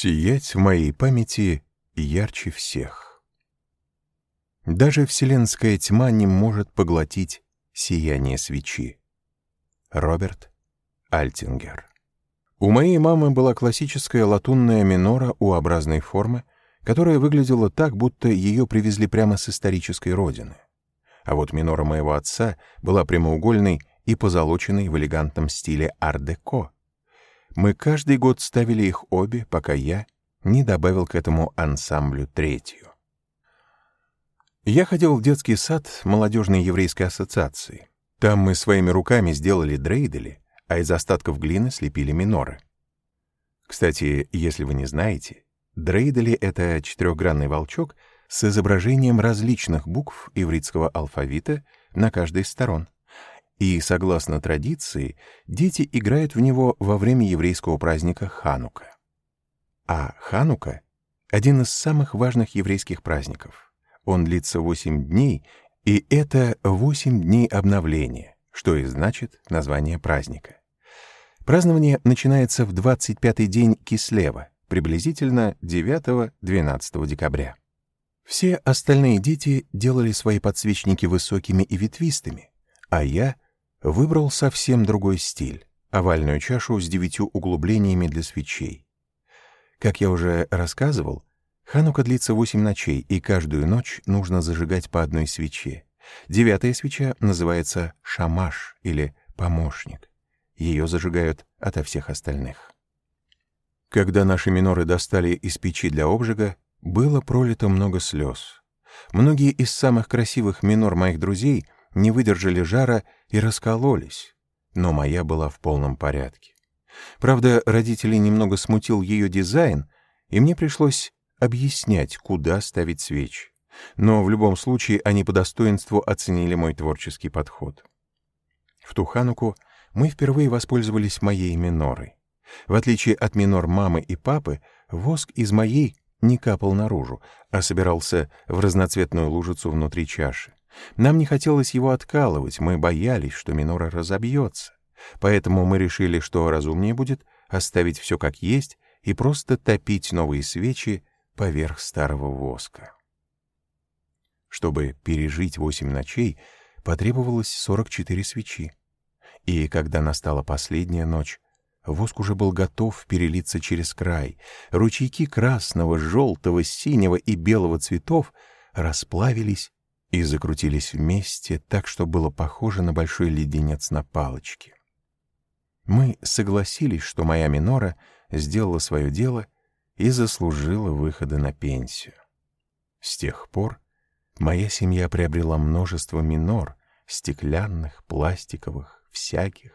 Сиять в моей памяти ярче всех. Даже вселенская тьма не может поглотить сияние свечи. Роберт Альтингер У моей мамы была классическая латунная минора U-образной формы, которая выглядела так, будто ее привезли прямо с исторической родины. А вот минора моего отца была прямоугольной и позолоченной в элегантном стиле ар-деко — мы каждый год ставили их обе, пока я не добавил к этому ансамблю третью. Я ходил в детский сад молодежной еврейской ассоциации. Там мы своими руками сделали дрейдели, а из остатков глины слепили миноры. Кстати, если вы не знаете, дрейдели — это четырехгранный волчок с изображением различных букв ивритского алфавита на каждой из сторон и, согласно традиции, дети играют в него во время еврейского праздника Ханука. А Ханука — один из самых важных еврейских праздников. Он длится 8 дней, и это 8 дней обновления, что и значит название праздника. Празднование начинается в 25-й день Кислева, приблизительно 9-12 декабря. Все остальные дети делали свои подсвечники высокими и ветвистыми, а я — Выбрал совсем другой стиль — овальную чашу с девятью углублениями для свечей. Как я уже рассказывал, Ханука длится восемь ночей, и каждую ночь нужно зажигать по одной свече. Девятая свеча называется шамаш или помощник. Ее зажигают ото всех остальных. Когда наши миноры достали из печи для обжига, было пролито много слез. Многие из самых красивых минор моих друзей — не выдержали жара и раскололись, но моя была в полном порядке. Правда, родителей немного смутил ее дизайн, и мне пришлось объяснять, куда ставить свечи. Но в любом случае они по достоинству оценили мой творческий подход. В Тухануку мы впервые воспользовались моей минорой. В отличие от минор мамы и папы, воск из моей не капал наружу, а собирался в разноцветную лужицу внутри чаши. Нам не хотелось его откалывать, мы боялись, что минора разобьется. Поэтому мы решили, что разумнее будет оставить все как есть и просто топить новые свечи поверх старого воска. Чтобы пережить восемь ночей, потребовалось 44 свечи. И когда настала последняя ночь, воск уже был готов перелиться через край. Ручейки красного, желтого, синего и белого цветов расплавились и закрутились вместе так, что было похоже на большой леденец на палочке. Мы согласились, что моя минора сделала свое дело и заслужила выхода на пенсию. С тех пор моя семья приобрела множество минор, стеклянных, пластиковых, всяких,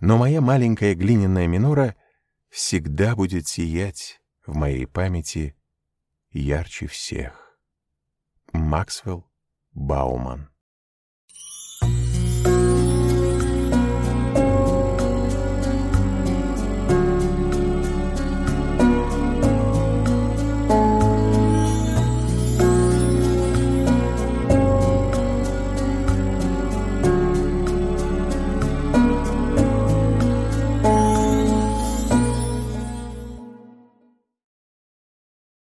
но моя маленькая глиняная минора всегда будет сиять в моей памяти ярче всех. Максвелл Бауман